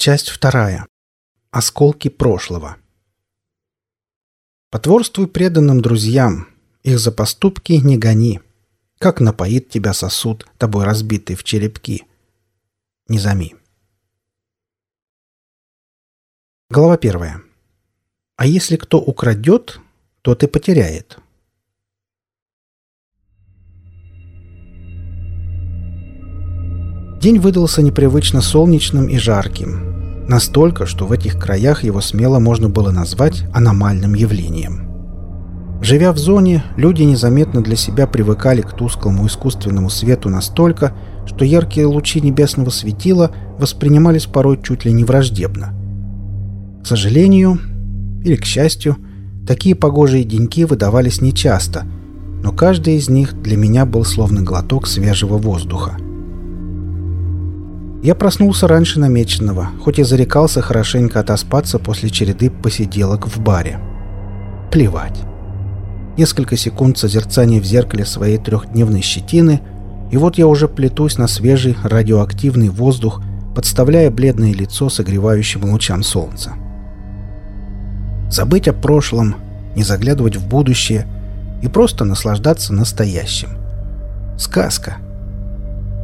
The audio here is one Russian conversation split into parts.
Часть вторая. Осколки прошлого. Потворствуй преданным друзьям, их за поступки не гони. Как напоит тебя сосуд, тобой разбитый в черепки. Низами. Глава первая. А если кто украдет, тот и потеряет. День выдался непривычно солнечным и жарким. Настолько, что в этих краях его смело можно было назвать аномальным явлением. Живя в зоне, люди незаметно для себя привыкали к тусклому искусственному свету настолько, что яркие лучи небесного светила воспринимались порой чуть ли не враждебно. К сожалению, или к счастью, такие погожие деньки выдавались нечасто, но каждый из них для меня был словно глоток свежего воздуха. Я проснулся раньше намеченного, хоть и зарекался хорошенько отоспаться после череды посиделок в баре. Плевать. Несколько секунд созерцания в зеркале своей трехдневной щетины, и вот я уже плетусь на свежий радиоактивный воздух, подставляя бледное лицо согревающим лучам солнца. Забыть о прошлом, не заглядывать в будущее и просто наслаждаться настоящим. Сказка.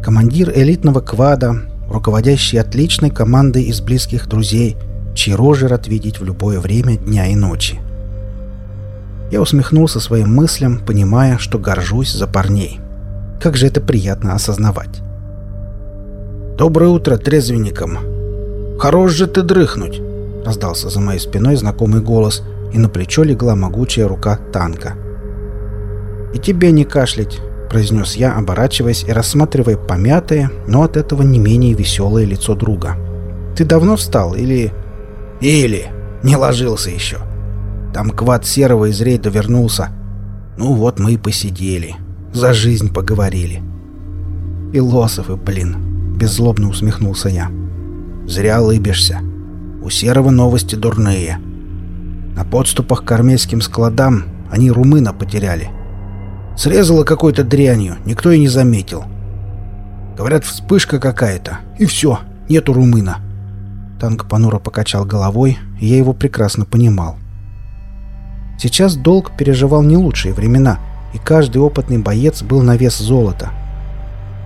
Командир элитного квада, руководящий отличной командой из близких друзей, чьи рожи рад видеть в любое время дня и ночи. Я усмехнулся своим мыслям, понимая, что горжусь за парней. Как же это приятно осознавать. «Доброе утро, трезвенникам! Хорош же ты дрыхнуть!» раздался за моей спиной знакомый голос, и на плечо легла могучая рука танка. «И тебе не кашлять!» — произнес я, оборачиваясь и рассматривая помятое, но от этого не менее веселое лицо друга. «Ты давно встал или...» «Или! Не ложился еще. Там квад серого из рейда вернулся. Ну вот мы и посидели. За жизнь поговорили». «Философы, блин!» — беззлобно усмехнулся я. «Зря лыбишься. У серого новости дурные. На подступах к армейским складам они румына потеряли. Срезала какой-то дрянью, никто и не заметил. Говорят, вспышка какая-то, и все, нету румына. Танк понуро покачал головой, и я его прекрасно понимал. Сейчас долг переживал не лучшие времена, и каждый опытный боец был на вес золота.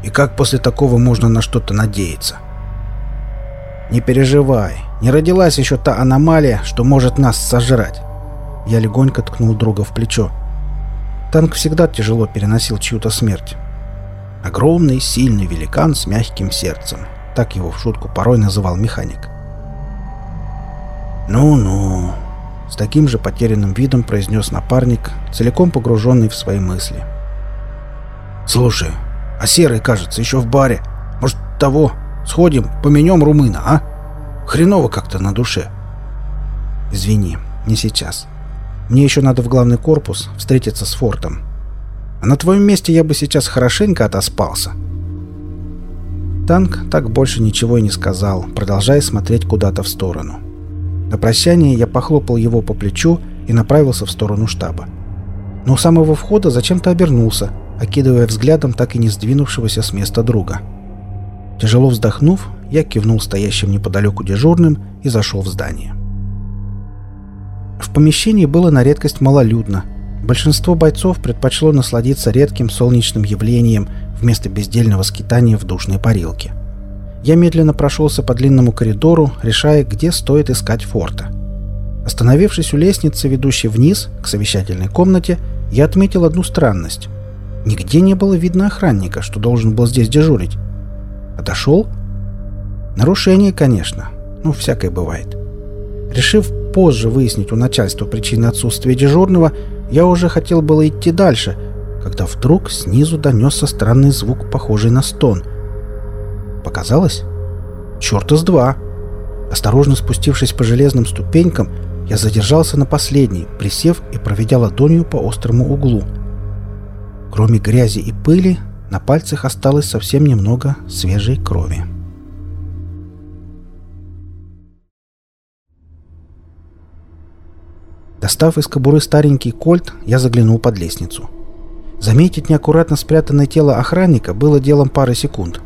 И как после такого можно на что-то надеяться? Не переживай, не родилась еще та аномалия, что может нас сожрать. Я легонько ткнул друга в плечо. Танк всегда тяжело переносил чью-то смерть. Огромный, сильный великан с мягким сердцем. Так его в шутку порой называл механик. «Ну-ну», — с таким же потерянным видом произнес напарник, целиком погруженный в свои мысли. «Слушай, а Серый, кажется, еще в баре. Может, того? Сходим, поменем румына, а? Хреново как-то на душе». «Извини, не сейчас. Мне еще надо в главный корпус встретиться с фортом. А на твоем месте я бы сейчас хорошенько отоспался. Танк так больше ничего и не сказал, продолжая смотреть куда-то в сторону. На прощание я похлопал его по плечу и направился в сторону штаба. Но у самого входа зачем-то обернулся, окидывая взглядом так и не сдвинувшегося с места друга. Тяжело вздохнув, я кивнул стоящим неподалеку дежурным и зашел в здание. В помещении было на редкость малолюдно. Большинство бойцов предпочло насладиться редким солнечным явлением вместо бездельного скитания в душной парилке. Я медленно прошелся по длинному коридору, решая, где стоит искать форта. Остановившись у лестницы, ведущей вниз, к совещательной комнате, я отметил одну странность. Нигде не было видно охранника, что должен был здесь дежурить. Отошел? Нарушение, конечно. Ну, всякое бывает. Решив позже выяснить у начальства причины отсутствия дежурного, я уже хотел было идти дальше, когда вдруг снизу донесся странный звук, похожий на стон. Показалось? Черта с два! Осторожно спустившись по железным ступенькам, я задержался на последней, присев и проведя ладонью по острому углу. Кроме грязи и пыли, на пальцах осталось совсем немного свежей крови. Достав из кобуры старенький кольт, я заглянул под лестницу. Заметить неаккуратно спрятанное тело охранника было делом пары секунд.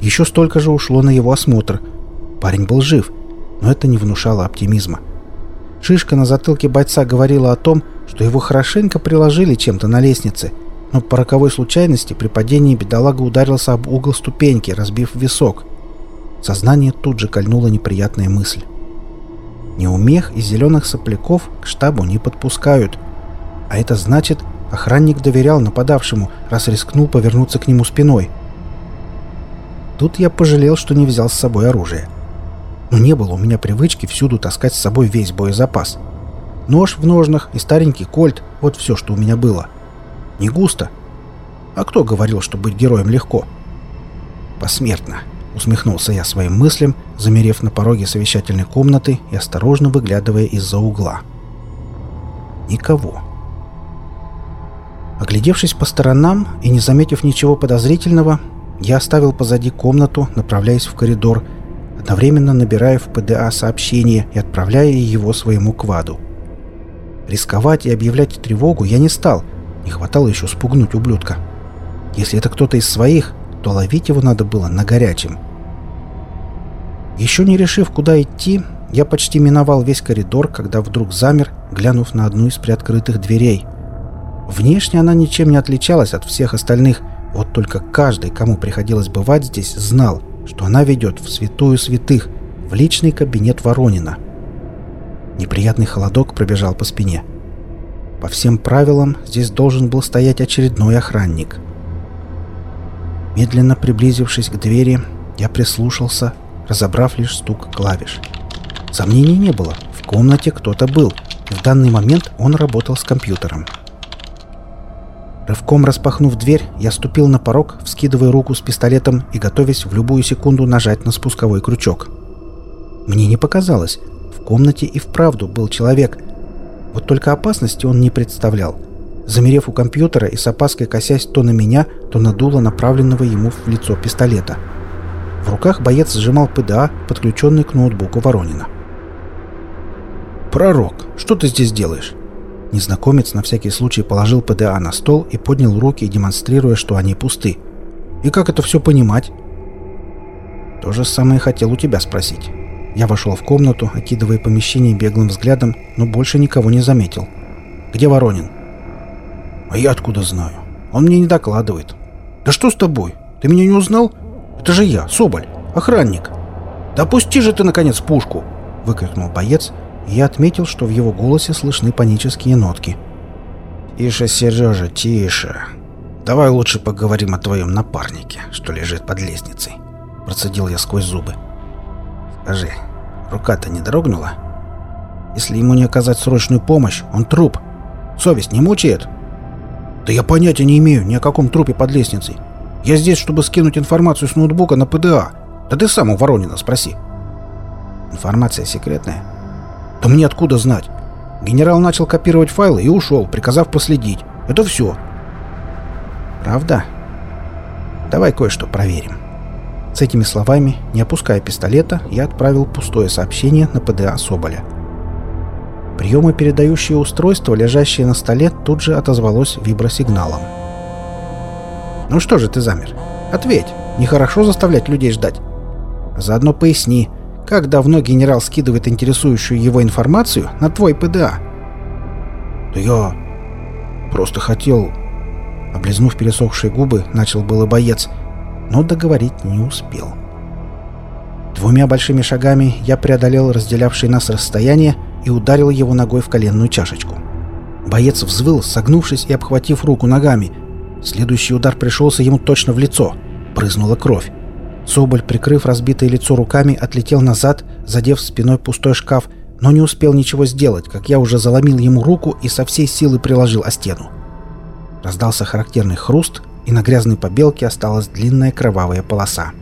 Еще столько же ушло на его осмотр. Парень был жив, но это не внушало оптимизма. Шишка на затылке бойца говорила о том, что его хорошенько приложили чем-то на лестнице, но по роковой случайности при падении бедолага ударился об угол ступеньки, разбив висок. Сознание тут же кольнула неприятная мысль. Неумех и зеленых сопляков к штабу не подпускают. А это значит, охранник доверял нападавшему, раз рискнул повернуться к нему спиной. Тут я пожалел, что не взял с собой оружие. Но не было у меня привычки всюду таскать с собой весь боезапас. Нож в ножнах и старенький кольт — вот все, что у меня было. Не густо. А кто говорил, что быть героем легко? Посмертно. Усмехнулся я своим мыслям, замерев на пороге совещательной комнаты и осторожно выглядывая из-за угла. Никого. Оглядевшись по сторонам и не заметив ничего подозрительного, я оставил позади комнату, направляясь в коридор, одновременно набирая в ПДА сообщение и отправляя его своему кваду. Рисковать и объявлять тревогу я не стал, не хватало еще спугнуть ублюдка. Если это кто-то из своих, то ловить его надо было на горячем. Еще не решив, куда идти, я почти миновал весь коридор, когда вдруг замер, глянув на одну из приоткрытых дверей. Внешне она ничем не отличалась от всех остальных, вот только каждый, кому приходилось бывать здесь, знал, что она ведет в святую святых, в личный кабинет Воронина. Неприятный холодок пробежал по спине. По всем правилам здесь должен был стоять очередной охранник. Медленно приблизившись к двери, я прислушался, разобрав лишь стук клавиш. Сомнений не было. В комнате кто-то был. В данный момент он работал с компьютером. Рывком распахнув дверь, я ступил на порог, вскидывая руку с пистолетом и готовясь в любую секунду нажать на спусковой крючок. Мне не показалось. В комнате и вправду был человек. Вот только опасности он не представлял. Замерев у компьютера и с опаской косясь то на меня, то на дуло направленного ему в лицо пистолета – в руках боец сжимал ПДА, подключенный к ноутбуку Воронина. «Пророк, что ты здесь делаешь?» Незнакомец на всякий случай положил ПДА на стол и поднял руки, демонстрируя, что они пусты. «И как это все понимать?» «То же самое хотел у тебя спросить». Я вошел в комнату, окидывая помещение беглым взглядом, но больше никого не заметил. «Где Воронин?» «А я откуда знаю? Он мне не докладывает». «Да что с тобой? Ты меня не узнал? Это же я, Соболь, охранник. Да пусти же ты, наконец, пушку!» — выкрикнул боец, и я отметил, что в его голосе слышны панические нотки. «Тише, Сережа, тише. Давай лучше поговорим о твоем напарнике, что лежит под лестницей», — процедил я сквозь зубы. «Скажи, рука-то не дрогнула? Если ему не оказать срочную помощь, он труп. Совесть не мучает?» «Да я понятия не имею ни о каком трупе под лестницей. Я здесь, чтобы скинуть информацию с ноутбука на ПДА. Да ты сам у Воронина спроси. Информация секретная? Да мне откуда знать? Генерал начал копировать файлы и ушел, приказав последить. Это все. Правда? Давай кое-что проверим. С этими словами, не опуская пистолета, я отправил пустое сообщение на ПДА Соболя. Приемопередающее устройство, лежащее на столе, тут же отозвалось вибросигналом. Ну что же ты замер? Ответь. Нехорошо заставлять людей ждать. Заодно поясни, как давно генерал скидывает интересующую его информацию на твой ПДА? Да я просто хотел... Облизнув пересохшие губы, начал было боец, но договорить не успел. Двумя большими шагами я преодолел разделявшее нас расстояние и ударил его ногой в коленную чашечку. Боец взвыл, согнувшись и обхватив руку ногами — Следующий удар пришелся ему точно в лицо. Брызнула кровь. Соболь, прикрыв разбитое лицо руками, отлетел назад, задев спиной пустой шкаф, но не успел ничего сделать, как я уже заломил ему руку и со всей силы приложил о стену. Раздался характерный хруст, и на грязной побелке осталась длинная кровавая полоса.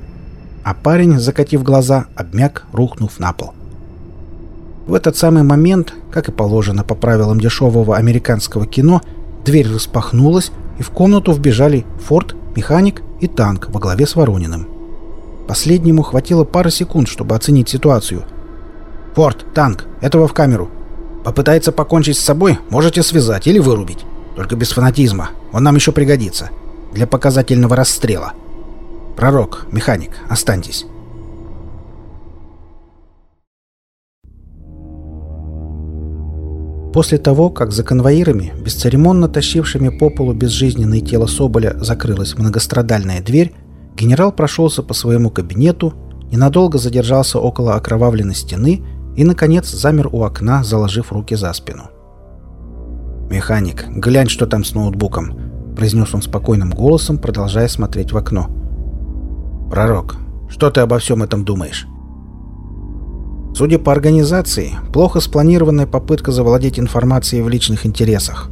А парень, закатив глаза, обмяк, рухнув на пол. В этот самый момент, как и положено по правилам дешевого американского кино, дверь распахнулась, и в комнату вбежали Форд, механик и танк во главе с Ворониным. Последнему хватило пары секунд, чтобы оценить ситуацию. «Форд, танк, этого в камеру. Попытается покончить с собой, можете связать или вырубить. Только без фанатизма, он нам еще пригодится. Для показательного расстрела. Пророк, механик, останьтесь». После того, как за конвоирами, бесцеремонно тащившими по полу безжизненное тело Соболя, закрылась многострадальная дверь, генерал прошелся по своему кабинету, ненадолго задержался около окровавленной стены и, наконец, замер у окна, заложив руки за спину. «Механик, глянь, что там с ноутбуком», — произнес он спокойным голосом, продолжая смотреть в окно. «Пророк, что ты обо всем этом думаешь?» Судя по организации, плохо спланированная попытка завладеть информацией в личных интересах.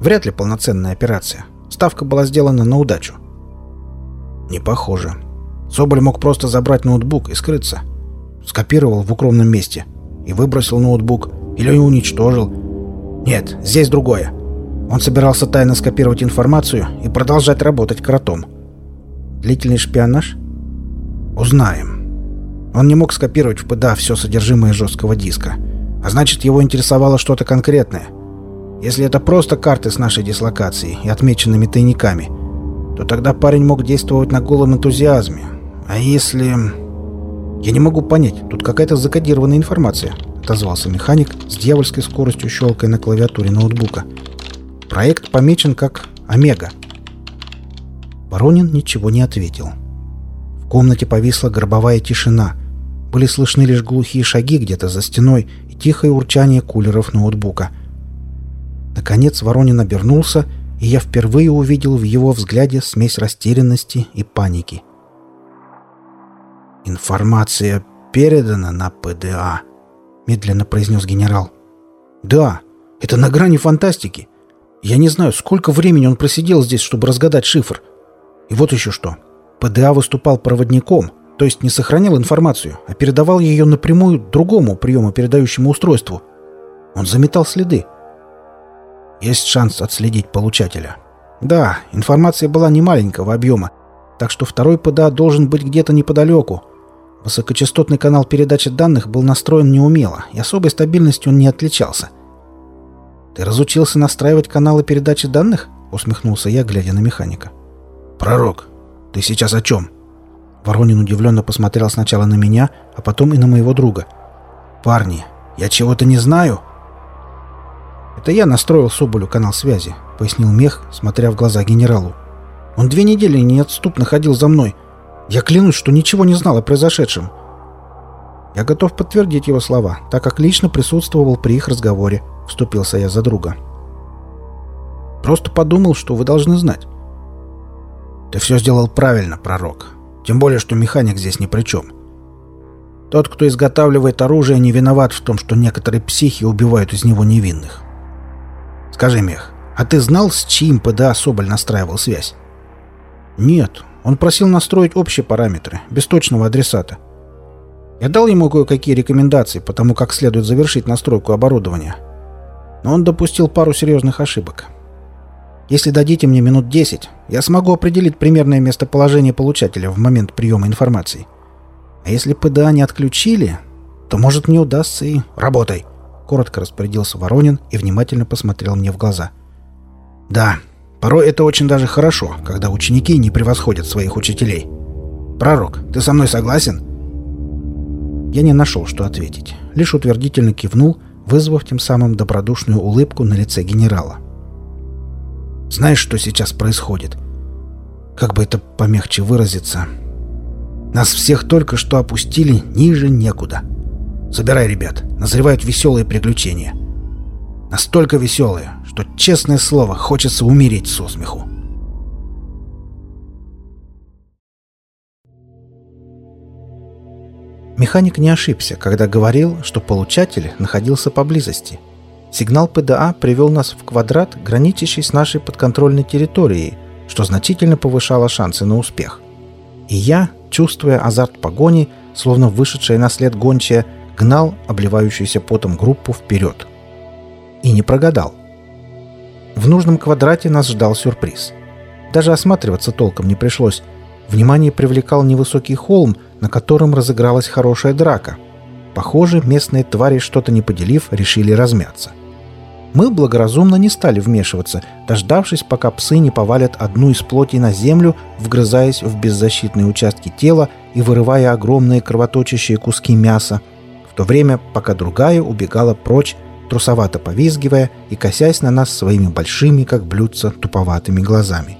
Вряд ли полноценная операция. Ставка была сделана на удачу. Не похоже. Соболь мог просто забрать ноутбук и скрыться. Скопировал в укромном месте и выбросил ноутбук или уничтожил. Нет, здесь другое. Он собирался тайно скопировать информацию и продолжать работать кротом. Длительный шпионаж? Узнаем. Он не мог скопировать в ПДА все содержимое жесткого диска. А значит, его интересовало что-то конкретное. Если это просто карты с нашей дислокацией и отмеченными тайниками, то тогда парень мог действовать на голом энтузиазме. А если... Я не могу понять, тут какая-то закодированная информация, отозвался механик с дьявольской скоростью щелкая на клавиатуре ноутбука. Проект помечен как «Омега». Воронин ничего не ответил. В комнате повисла гробовая тишина — были слышны лишь глухие шаги где-то за стеной и тихое урчание кулеров ноутбука. Наконец Воронин обернулся, и я впервые увидел в его взгляде смесь растерянности и паники. «Информация передана на ПДА», — медленно произнес генерал. «Да, это на грани фантастики. Я не знаю, сколько времени он просидел здесь, чтобы разгадать шифр. И вот еще что. ПДА выступал проводником — то есть не сохранял информацию, а передавал ее напрямую другому приемопередающему устройству. Он заметал следы. Есть шанс отследить получателя. Да, информация была не маленького объема, так что второй ПДА должен быть где-то неподалеку. Высокочастотный канал передачи данных был настроен неумело, и особой стабильностью он не отличался. «Ты разучился настраивать каналы передачи данных?» — усмехнулся я, глядя на механика. «Пророк, ты сейчас о чем?» Воронин удивленно посмотрел сначала на меня, а потом и на моего друга. «Парни, я чего-то не знаю?» «Это я настроил Соболю канал связи», — пояснил Мех, смотря в глаза генералу. «Он две недели неотступно ходил за мной. Я клянусь, что ничего не знал о произошедшем». Я готов подтвердить его слова, так как лично присутствовал при их разговоре, вступился я за друга. «Просто подумал, что вы должны знать». «Ты все сделал правильно, пророк», тем более, что механик здесь ни при чем. Тот, кто изготавливает оружие, не виноват в том, что некоторые психи убивают из него невинных. Скажи, Мех, а ты знал, с чьим ПДА Соболь настраивал связь? Нет, он просил настроить общие параметры, без точного адресата. Я дал ему кое-какие рекомендации по тому, как следует завершить настройку оборудования. Но он допустил пару серьезных ошибок. Если дадите мне минут 10, я смогу определить примерное местоположение получателя в момент приема информации. А если ПДА не отключили, то, может, мне удастся и... Работай!» Коротко распорядился Воронин и внимательно посмотрел мне в глаза. «Да, порой это очень даже хорошо, когда ученики не превосходят своих учителей. Пророк, ты со мной согласен?» Я не нашел, что ответить. Лишь утвердительно кивнул, вызвав тем самым добродушную улыбку на лице генерала. Знаешь, что сейчас происходит? Как бы это помягче выразиться? Нас всех только что опустили ниже некуда. Собирай, ребят, назревают веселые приключения. Настолько веселые, что, честное слово, хочется умереть со смеху. Механик не ошибся, когда говорил, что получатель находился поблизости – Сигнал ПДА привел нас в квадрат, граничащий с нашей подконтрольной территорией, что значительно повышало шансы на успех. И я, чувствуя азарт погони, словно вышедшая на след гончая, гнал обливающуюся потом группу вперед. И не прогадал. В нужном квадрате нас ждал сюрприз. Даже осматриваться толком не пришлось. Внимание привлекал невысокий холм, на котором разыгралась хорошая драка. Похоже, местные твари, что-то не поделив, решили размяться. — мы благоразумно не стали вмешиваться, дождавшись, пока псы не повалят одну из плотей на землю, вгрызаясь в беззащитные участки тела и вырывая огромные кровоточащие куски мяса, в то время, пока другая убегала прочь, трусовато повизгивая и косясь на нас своими большими, как блюдца, туповатыми глазами.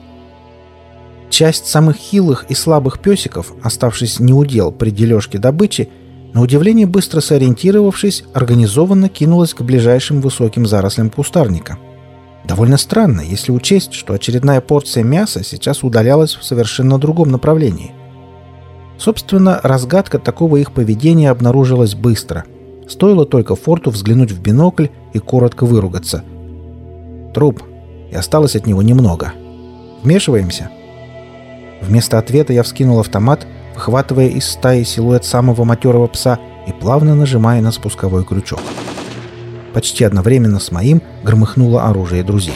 Часть самых хилых и слабых песиков, оставшись неудел при дележке добычи, на удивление быстро сориентировавшись, организованно кинулась к ближайшим высоким зарослям кустарника. Довольно странно, если учесть, что очередная порция мяса сейчас удалялась в совершенно другом направлении. Собственно, разгадка такого их поведения обнаружилась быстро. Стоило только Форту взглянуть в бинокль и коротко выругаться. «Труп. И осталось от него немного. Вмешиваемся?» Вместо ответа я вскинул автомат, выхватывая из стаи силуэт самого матерого пса и плавно нажимая на спусковой крючок. Почти одновременно с моим громыхнуло оружие друзей.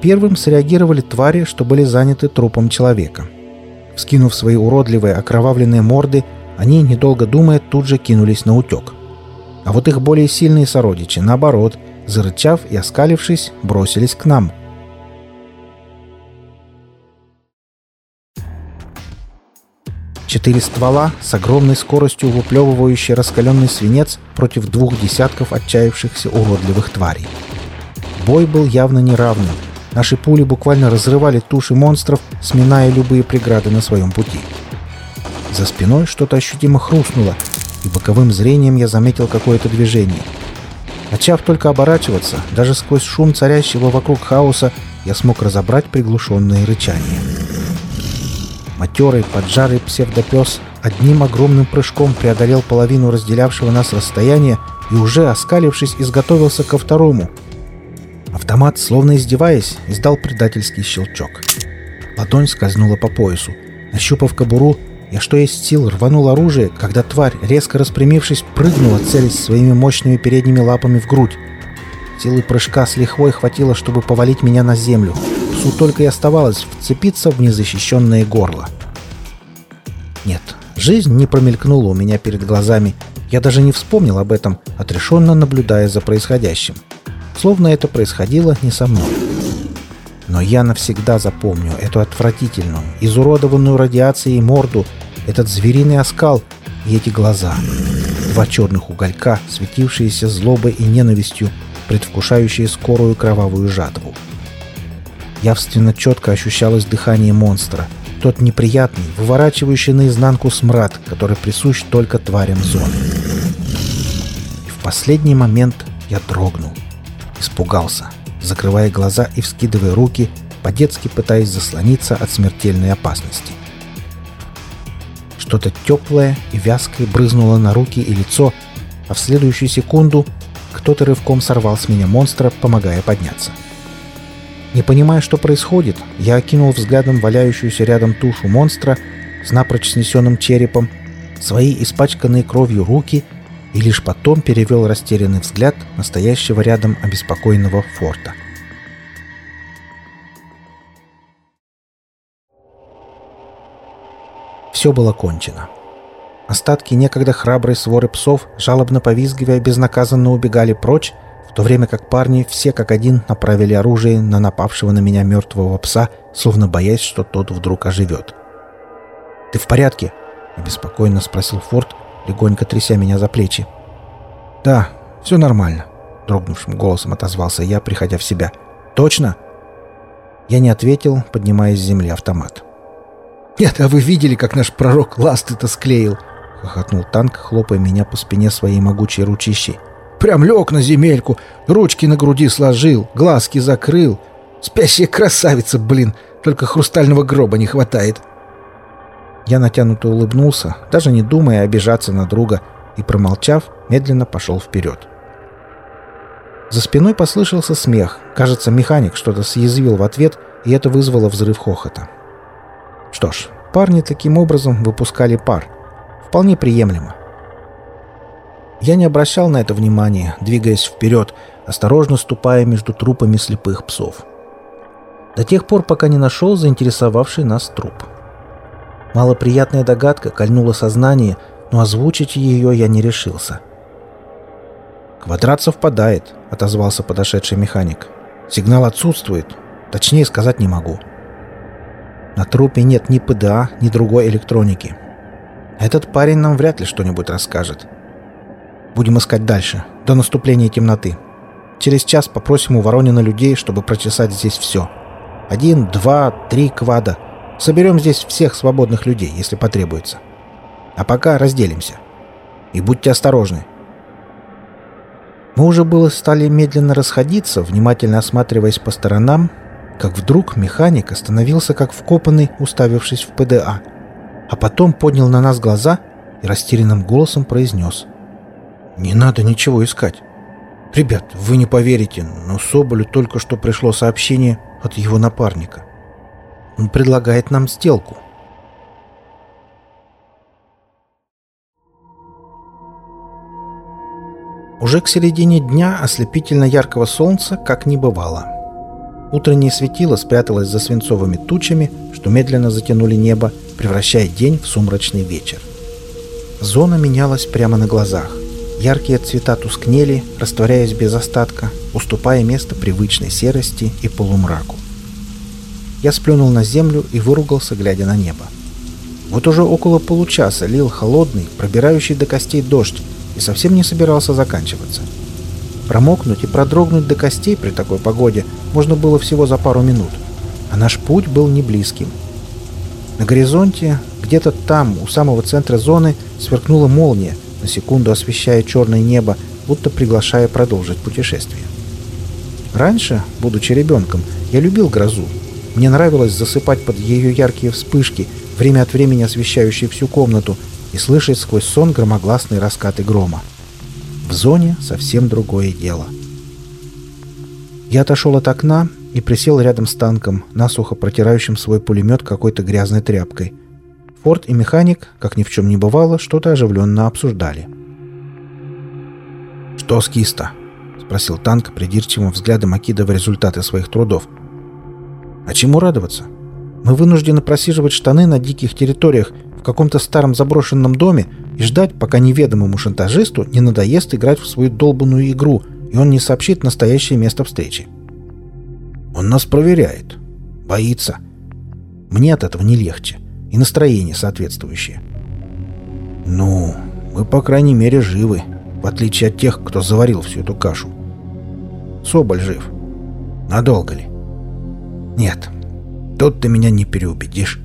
Первым среагировали твари, что были заняты трупом человека. Вскинув свои уродливые окровавленные морды, они, недолго думая, тут же кинулись на утек. А вот их более сильные сородичи, наоборот, зарычав и оскалившись, бросились к нам – Четыре ствола с огромной скоростью выплевывающие раскаленный свинец против двух десятков отчаявшихся уродливых тварей. Бой был явно неравным. Наши пули буквально разрывали туши монстров, сминая любые преграды на своем пути. За спиной что-то ощутимо хрустнуло, и боковым зрением я заметил какое-то движение. Начав только оборачиваться, даже сквозь шум царящего вокруг хаоса, я смог разобрать приглушенные рычания. Матерый, поджарый псевдопес одним огромным прыжком преодолел половину разделявшего нас расстояния и уже, оскалившись, изготовился ко второму. Автомат, словно издеваясь, издал предательский щелчок. Ладонь скользнула по поясу. Нащупав кобуру, я что есть сил рванул оружие, когда тварь, резко распрямившись, прыгнула, целясь своими мощными передними лапами в грудь. Силы прыжка с лихвой хватило, чтобы повалить меня на землю. Псу только и оставалось вцепиться в незащищенное горло. Нет, жизнь не промелькнула у меня перед глазами. Я даже не вспомнил об этом, отрешенно наблюдая за происходящим. Словно это происходило не со мной. Но я навсегда запомню эту отвратительную, изуродованную радиацией морду, этот звериный оскал и эти глаза. Два черных уголька, светившиеся злобой и ненавистью, предвкушающие скорую кровавую жатву. Явственно четко ощущалось дыхание монстра. Тот неприятный, выворачивающий наизнанку смрад, который присущ только тварям зоны. И в последний момент я дрогнул. Испугался, закрывая глаза и вскидывая руки, по-детски пытаясь заслониться от смертельной опасности. Что-то теплое и вязкое брызнуло на руки и лицо, а в следующую секунду кто-то рывком сорвал с меня монстра, помогая подняться. — не понимая, что происходит, я окинул взглядом валяющуюся рядом тушу монстра с напрочь снесенным черепом, свои испачканные кровью руки и лишь потом перевел растерянный взгляд настоящего рядом обеспокоенного форта. Все было кончено. Остатки некогда храброй своры псов, жалобно повизгивая, безнаказанно убегали прочь, то время как парни все как один направили оружие на напавшего на меня мертвого пса, словно боясь, что тот вдруг оживет. «Ты в порядке?» — обеспокоенно спросил Форд, легонько тряся меня за плечи. «Да, все нормально», — дрогнувшим голосом отозвался я, приходя в себя. «Точно?» Я не ответил, поднимая с земли автомат. «Нет, а вы видели, как наш пророк ласты-то склеил?» — хохотнул танк, хлопая меня по спине своей могучей ручищей. Прям лег на земельку, ручки на груди сложил, глазки закрыл. Спящая красавица, блин, только хрустального гроба не хватает. Я натянуто улыбнулся, даже не думая обижаться на друга, и, промолчав, медленно пошел вперед. За спиной послышался смех. Кажется, механик что-то съязвил в ответ, и это вызвало взрыв хохота. Что ж, парни таким образом выпускали пар. Вполне приемлемо. Я не обращал на это внимания, двигаясь вперед, осторожно ступая между трупами слепых псов. До тех пор, пока не нашел заинтересовавший нас труп. Малоприятная догадка кольнула сознание, но озвучить ее я не решился. «Квадрат совпадает», — отозвался подошедший механик. «Сигнал отсутствует. Точнее сказать не могу». На трупе нет ни ПДА, ни другой электроники. Этот парень нам вряд ли что-нибудь расскажет. Будем искать дальше, до наступления темноты. Через час попросим у Воронина людей, чтобы прочесать здесь все. Один, два, три квада. Соберем здесь всех свободных людей, если потребуется. А пока разделимся. И будьте осторожны. Мы уже было стали медленно расходиться, внимательно осматриваясь по сторонам, как вдруг механик остановился как вкопанный, уставившись в ПДА, а потом поднял на нас глаза и растерянным голосом произнес «Не надо ничего искать. Ребят, вы не поверите, но Соболю только что пришло сообщение от его напарника. Он предлагает нам сделку». Уже к середине дня ослепительно яркого солнца как не бывало. Утреннее светило спряталось за свинцовыми тучами, что медленно затянули небо, превращая день в сумрачный вечер. Зона менялась прямо на глазах. Яркие цвета тускнели, растворяясь без остатка, уступая место привычной серости и полумраку. Я сплюнул на землю и выругался, глядя на небо. Вот уже около получаса лил холодный, пробирающий до костей дождь, и совсем не собирался заканчиваться. Промокнуть и продрогнуть до костей при такой погоде можно было всего за пару минут, а наш путь был не близким. На горизонте, где-то там, у самого центра зоны, сверкнула молния, на секунду освещая черное небо, будто приглашая продолжить путешествие. Раньше, будучи ребенком, я любил грозу. Мне нравилось засыпать под ее яркие вспышки, время от времени освещающие всю комнату, и слышать сквозь сон громогласные раскаты грома. В зоне совсем другое дело. Я отошел от окна и присел рядом с танком, насухо протирающим свой пулемет какой-то грязной тряпкой. Форд и механик, как ни в чем не бывало, что-то оживленно обсуждали. «Что с киста?» — спросил танк, придирчивым взглядом окидывая результаты своих трудов. «А чему радоваться? Мы вынуждены просиживать штаны на диких территориях каком-то старом заброшенном доме и ждать, пока неведомому шантажисту не надоест играть в свою долбанную игру, и он не сообщит настоящее место встречи. Он нас проверяет. Боится. Мне от этого не легче. И настроение соответствующее. Ну, мы, по крайней мере, живы, в отличие от тех, кто заварил всю эту кашу. Соболь жив. Надолго ли? Нет, тут ты меня не переубедишь.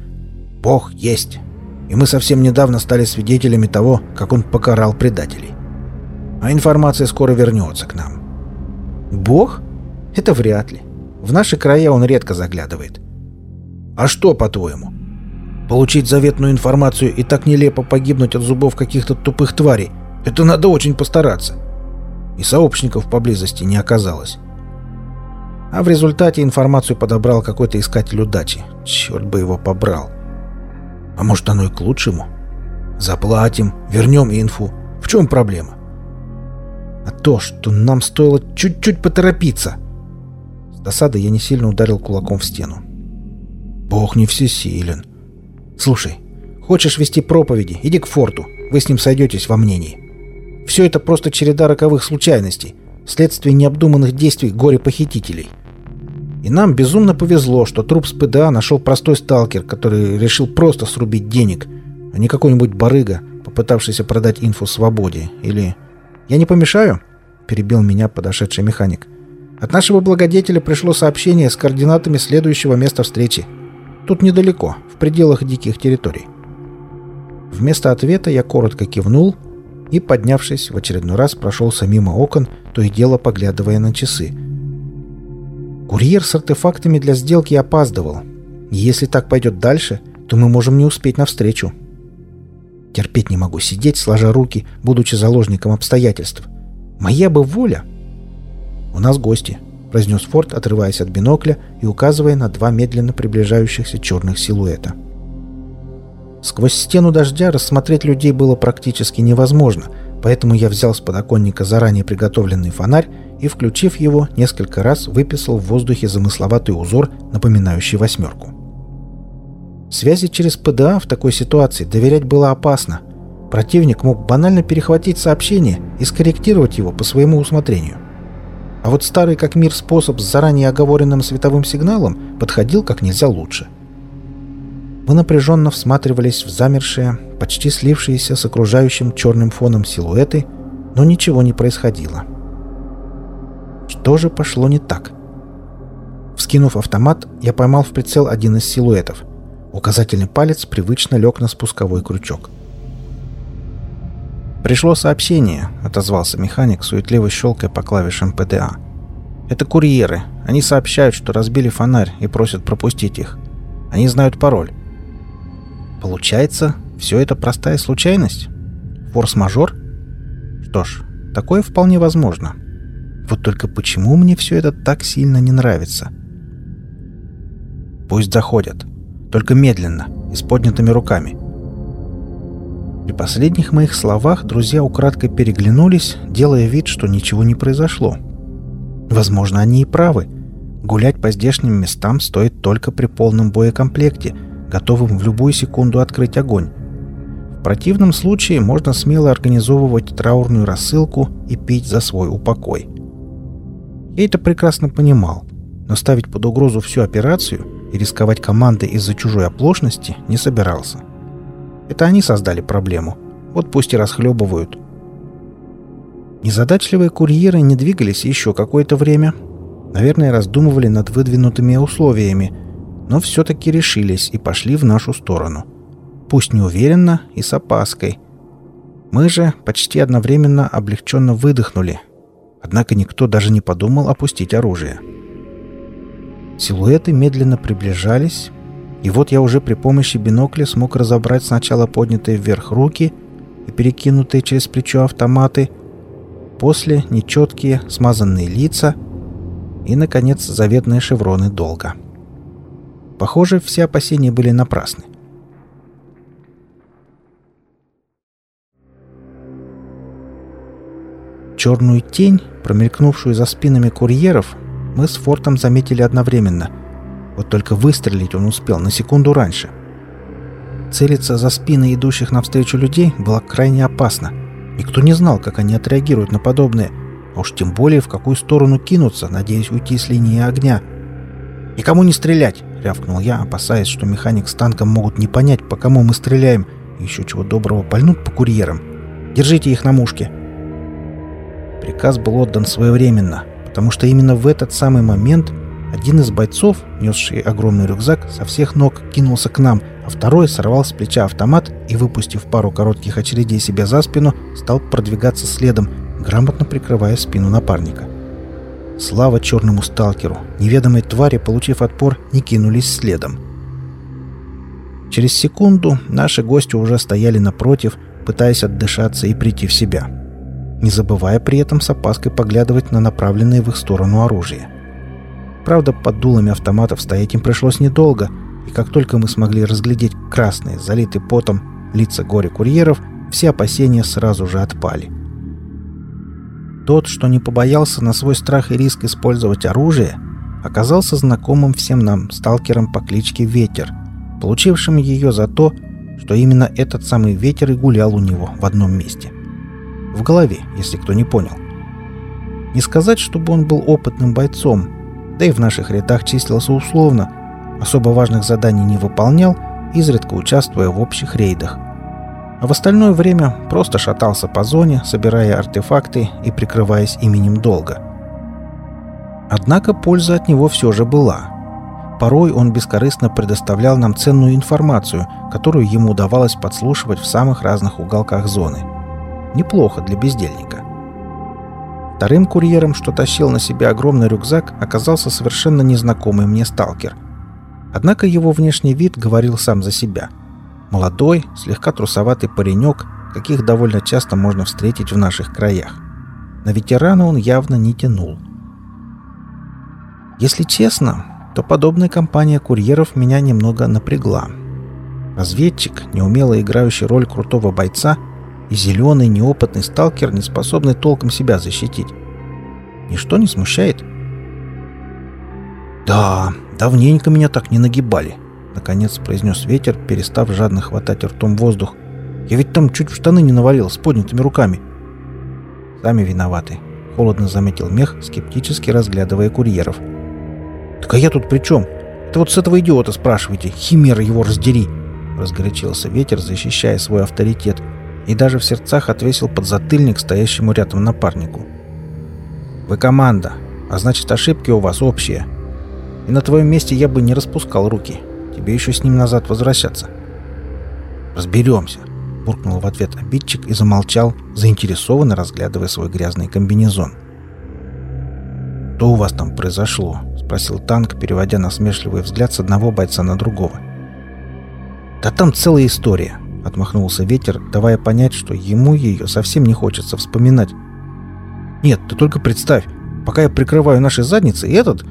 Бог есть и мы совсем недавно стали свидетелями того, как он покарал предателей. А информация скоро вернется к нам. Бог? Это вряд ли. В наши края он редко заглядывает. А что, по-твоему? Получить заветную информацию и так нелепо погибнуть от зубов каких-то тупых тварей — это надо очень постараться. И сообщников поблизости не оказалось. А в результате информацию подобрал какой-то искатель удачи. Черт бы его побрал. А может, оно и к лучшему? Заплатим, вернем инфу. В чем проблема? А то, что нам стоило чуть-чуть поторопиться. С досады я не сильно ударил кулаком в стену. Бог не всесилен. Слушай, хочешь вести проповеди, иди к форту. Вы с ним сойдетесь во мнении. Все это просто череда роковых случайностей, следствие необдуманных действий горе-похитителей. И нам безумно повезло, что труп с ПДА нашел простой сталкер, который решил просто срубить денег, а не какой-нибудь барыга, попытавшийся продать инфу свободе. Или «Я не помешаю?» — перебил меня подошедший механик. «От нашего благодетеля пришло сообщение с координатами следующего места встречи. Тут недалеко, пределах диких территорий». Вместо ответа я коротко кивнул и, поднявшись, в очередной раз прошелся мимо окон, то и дело поглядывая на часы — Курьер с артефактами для сделки опаздывал. если так пойдет дальше, то мы можем не успеть навстречу. Терпеть не могу сидеть, сложа руки, будучи заложником обстоятельств. Моя бы воля. У нас гости, произнес Форд, отрываясь от бинокля и указывая на два медленно приближающихся черных силуэта. Сквозь стену дождя рассмотреть людей было практически невозможно, поэтому я взял с подоконника заранее приготовленный фонарь и, включив его, несколько раз выписал в воздухе замысловатый узор, напоминающий восьмерку. Связи через ПДА в такой ситуации доверять было опасно. Противник мог банально перехватить сообщение и скорректировать его по своему усмотрению. А вот старый как мир способ с заранее оговоренным световым сигналом подходил как нельзя лучше. Мы напряженно всматривались в замершие, почти слившиеся с окружающим черным фоном силуэты – Но ничего не происходило. Что же пошло не так? Вскинув автомат, я поймал в прицел один из силуэтов. Указательный палец привычно лег на спусковой крючок. «Пришло сообщение», — отозвался механик, суетливо щелкая по клавишам ПДА. «Это курьеры. Они сообщают, что разбили фонарь и просят пропустить их. Они знают пароль». «Получается, все это простая случайность? Форс-мажор?» «Что ж, такое вполне возможно. Вот только почему мне все это так сильно не нравится?» «Пусть заходят. Только медленно и с поднятыми руками». При последних моих словах друзья украдкой переглянулись, делая вид, что ничего не произошло. Возможно, они и правы. Гулять по здешним местам стоит только при полном боекомплекте, готовым в любую секунду открыть огонь. В противном случае можно смело организовывать траурную рассылку и пить за свой упокой. Я это прекрасно понимал, но ставить под угрозу всю операцию и рисковать командой из-за чужой оплошности не собирался. Это они создали проблему. Вот пусть и расхлебывают. Незадачливые курьеры не двигались еще какое-то время. Наверное, раздумывали над выдвинутыми условиями, но все-таки решились и пошли в нашу сторону. Пусть неуверенно и с опаской. Мы же почти одновременно облегченно выдохнули. Однако никто даже не подумал опустить оружие. Силуэты медленно приближались, и вот я уже при помощи бинокля смог разобрать сначала поднятые вверх руки и перекинутые через плечо автоматы, после нечеткие смазанные лица и, наконец, заветные шевроны долга. Похоже, все опасения были напрасны. Черную тень, промелькнувшую за спинами курьеров, мы с Фортом заметили одновременно — вот только выстрелить он успел на секунду раньше. Целиться за спины идущих навстречу людей было крайне опасно. Никто не знал, как они отреагируют на подобное, а уж тем более в какую сторону кинуться, надеясь уйти с линии огня. «Никому не стрелять!» — рявкнул я, опасаясь, что механик с танком могут не понять, по кому мы стреляем, и еще чего доброго пальнут по курьерам. «Держите их на мушке!» Приказ был отдан своевременно, потому что именно в этот самый момент один из бойцов, несший огромный рюкзак, со всех ног кинулся к нам, а второй сорвал с плеча автомат и, выпустив пару коротких очередей себе за спину, стал продвигаться следом, грамотно прикрывая спину напарника. Слава черному сталкеру! Неведомые твари, получив отпор, не кинулись следом. Через секунду наши гости уже стояли напротив, пытаясь отдышаться и прийти в себя, не забывая при этом с опаской поглядывать на направленное в их сторону оружие. Правда, под дулами автоматов стоять им пришлось недолго, и как только мы смогли разглядеть красные, залитые потом, лица горе-курьеров, все опасения сразу же отпали. Тот, что не побоялся на свой страх и риск использовать оружие, оказался знакомым всем нам сталкером по кличке Ветер, получившим ее за то, что именно этот самый ветер и гулял у него в одном месте. В голове, если кто не понял. Не сказать, чтобы он был опытным бойцом, да и в наших рядах числился условно, особо важных заданий не выполнял, изредка участвуя в общих рейдах. А в остальное время просто шатался по зоне, собирая артефакты и прикрываясь именем долга. Однако польза от него все же была. Порой он бескорыстно предоставлял нам ценную информацию, которую ему удавалось подслушивать в самых разных уголках зоны. Неплохо для бездельника. Вторым курьером, что тащил на себе огромный рюкзак, оказался совершенно незнакомый мне сталкер. Однако его внешний вид говорил сам за себя. Молодой, слегка трусоватый паренек, каких довольно часто можно встретить в наших краях. На ветерана он явно не тянул. Если честно, то подобная компания курьеров меня немного напрягла. Разведчик, неумело играющий роль крутого бойца – и зеленый неопытный сталкер, не способный толком себя защитить. Ничто не смущает. «Да, давненько меня так не нагибали», — наконец произнес ветер, перестав жадно хватать ртом воздух. «Я ведь там чуть в штаны не навалил с поднятыми руками». «Сами виноваты», — холодно заметил мех, скептически разглядывая курьеров. «Так а я тут при чем? Это вот с этого идиота спрашивайте, химера его раздери!» Разгорячился ветер, защищая свой авторитет — и даже в сердцах отвесил подзатыльник стоящему рядом напарнику. «Вы команда, а значит ошибки у вас общие. И на твоем месте я бы не распускал руки. Тебе еще с ним назад возвращаться». «Разберемся», — буркнул в ответ обидчик и замолчал, заинтересованно разглядывая свой грязный комбинезон. «Что у вас там произошло?» — спросил танк, переводя насмешливый взгляд с одного бойца на другого. «Да там целая история», — отмахнулся ветер, давая понять, что ему ее совсем не хочется вспоминать. «Нет, ты только представь, пока я прикрываю наши задницы, этот...»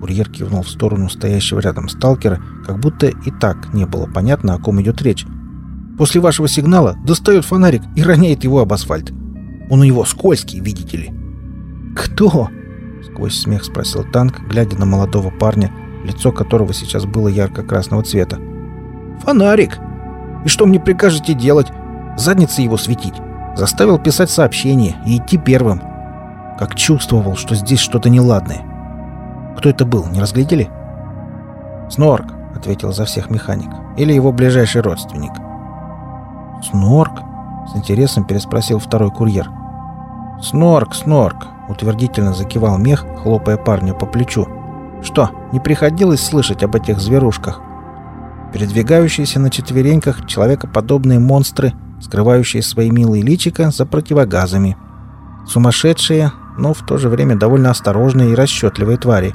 Курьер кивнул в сторону стоящего рядом сталкера, как будто и так не было понятно, о ком идет речь. «После вашего сигнала достает фонарик и роняет его об асфальт. Он у него скользкий, видите ли». «Кто?» — сквозь смех спросил танк, глядя на молодого парня, лицо которого сейчас было ярко-красного цвета. «Фонарик! И что мне прикажете делать? Задницы его светить. Заставил писать сообщение и идти первым. Как чувствовал, что здесь что-то неладное. Кто это был, не разглядели?» «Снорк», — ответил за всех механик. «Или его ближайший родственник». «Снорк?» — с интересом переспросил второй курьер. «Снорк, снорк!» — утвердительно закивал мех, хлопая парня по плечу. «Что, не приходилось слышать об этих зверушках?» Передвигающиеся на четвереньках человекоподобные монстры, скрывающие свои милые личика за противогазами. Сумасшедшие, но в то же время довольно осторожные и расчетливые твари.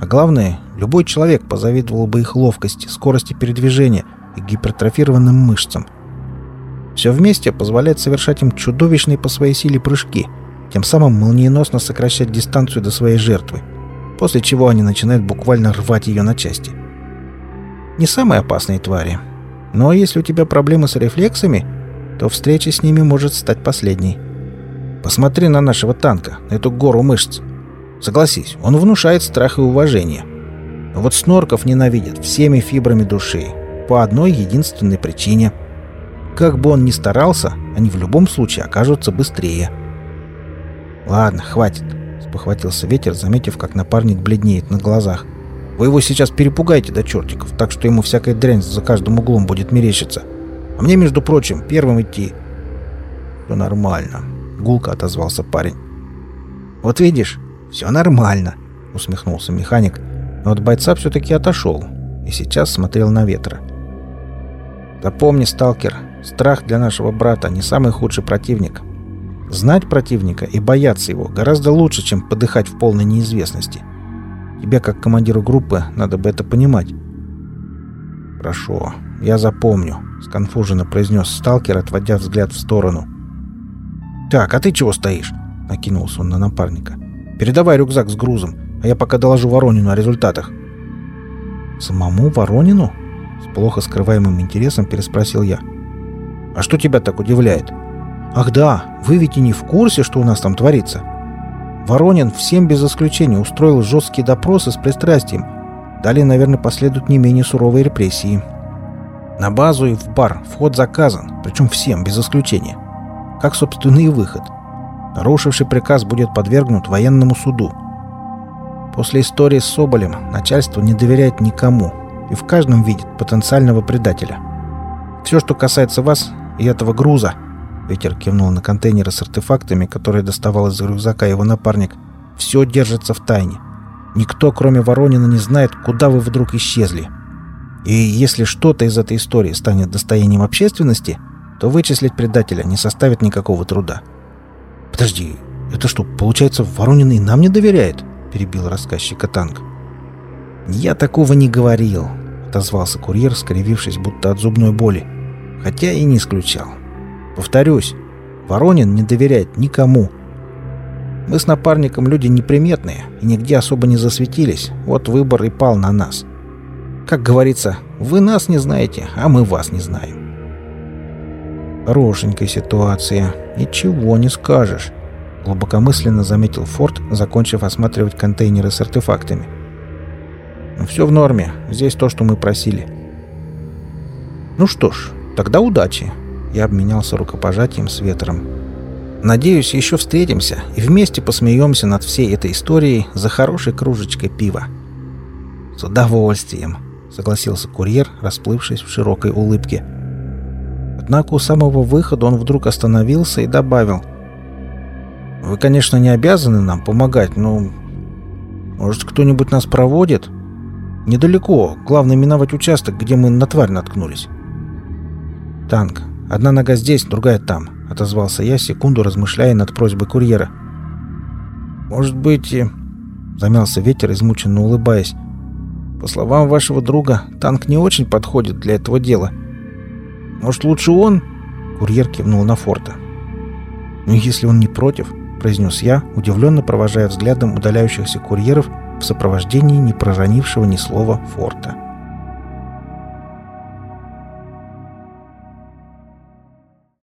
А главное, любой человек позавидовал бы их ловкости, скорости передвижения и гипертрофированным мышцам. Все вместе позволяет совершать им чудовищные по своей силе прыжки, тем самым молниеносно сокращать дистанцию до своей жертвы, после чего они начинают буквально рвать ее на части – не самые опасные твари. Но если у тебя проблемы с рефлексами, то встреча с ними может стать последней. Посмотри на нашего танка, на эту гору мышц. Согласись, он внушает страх и уважение. Но вот снорков ненавидят всеми фибрами души. По одной единственной причине. Как бы он ни старался, они в любом случае окажутся быстрее. «Ладно, хватит», — спохватился ветер, заметив, как напарник бледнеет на глазах. Вы его сейчас перепугаете до чертиков, так что ему всякая дрянь за каждым углом будет мерещиться. А мне, между прочим, первым идти. Все нормально, гулко отозвался парень. Вот видишь, все нормально, усмехнулся механик, но от бойца все-таки отошел и сейчас смотрел на ветра. Запомни, сталкер, страх для нашего брата не самый худший противник. Знать противника и бояться его гораздо лучше, чем подыхать в полной неизвестности. — Тебе, как командиру группы, надо бы это понимать». «Хорошо, я запомню», — сконфуженно произнес сталкер, отводя взгляд в сторону. «Так, а ты чего стоишь?» — накинулся он на напарника. «Передавай рюкзак с грузом, а я пока доложу Воронину о результатах». «Самому Воронину?» — с плохо скрываемым интересом переспросил я. «А что тебя так удивляет?» «Ах да, вы ведь и не в курсе, что у нас там творится?» Воронин всем без исключения устроил жесткие допросы с пристрастием. Далее, наверное, последуют не менее суровые репрессии. На базу и в бар вход заказан, причем всем, без исключения. Как, собственно, и выход. Нарушивший приказ будет подвергнут военному суду. После истории с Соболем начальство не доверяет никому и в каждом видит потенциального предателя. Все, что касается вас и этого груза – Ветер кивнул на контейнеры с артефактами, которые доставал из рюкзака его напарник. «Все держится в тайне. Никто, кроме Воронина, не знает, куда вы вдруг исчезли. И если что-то из этой истории станет достоянием общественности, то вычислить предателя не составит никакого труда». «Подожди, это что, получается, Воронин и нам не доверяет?» — перебил рассказчика танк. «Я такого не говорил», — отозвался курьер, скривившись, будто от зубной боли. «Хотя и не исключал». Повторюсь, Воронин не доверяет никому. Мы с напарником люди неприметные и нигде особо не засветились, вот выбор и пал на нас. Как говорится, вы нас не знаете, а мы вас не знаем. Хорошенькая ситуация, ничего не скажешь, глубокомысленно заметил Форд, закончив осматривать контейнеры с артефактами. Все в норме, здесь то, что мы просили. Ну что ж, тогда удачи. Я обменялся рукопожатием с ветром. Надеюсь, еще встретимся и вместе посмеемся над всей этой историей за хорошей кружечкой пива. С удовольствием, согласился курьер, расплывшись в широкой улыбке. Однако у самого выхода он вдруг остановился и добавил. «Вы, конечно, не обязаны нам помогать, но... Может, кто-нибудь нас проводит? Недалеко. Главное миновать участок, где мы на тварь наткнулись». «Танк. Одна нога здесь, другая там», — отозвался я, секунду размышляя над просьбой курьера. «Может быть...» — замялся ветер, измученно улыбаясь. «По словам вашего друга, танк не очень подходит для этого дела. Может, лучше он?» — курьер кивнул на форта. «Ну, если он не против», — произнес я, удивленно провожая взглядом удаляющихся курьеров в сопровождении не проронившего ни слова форта.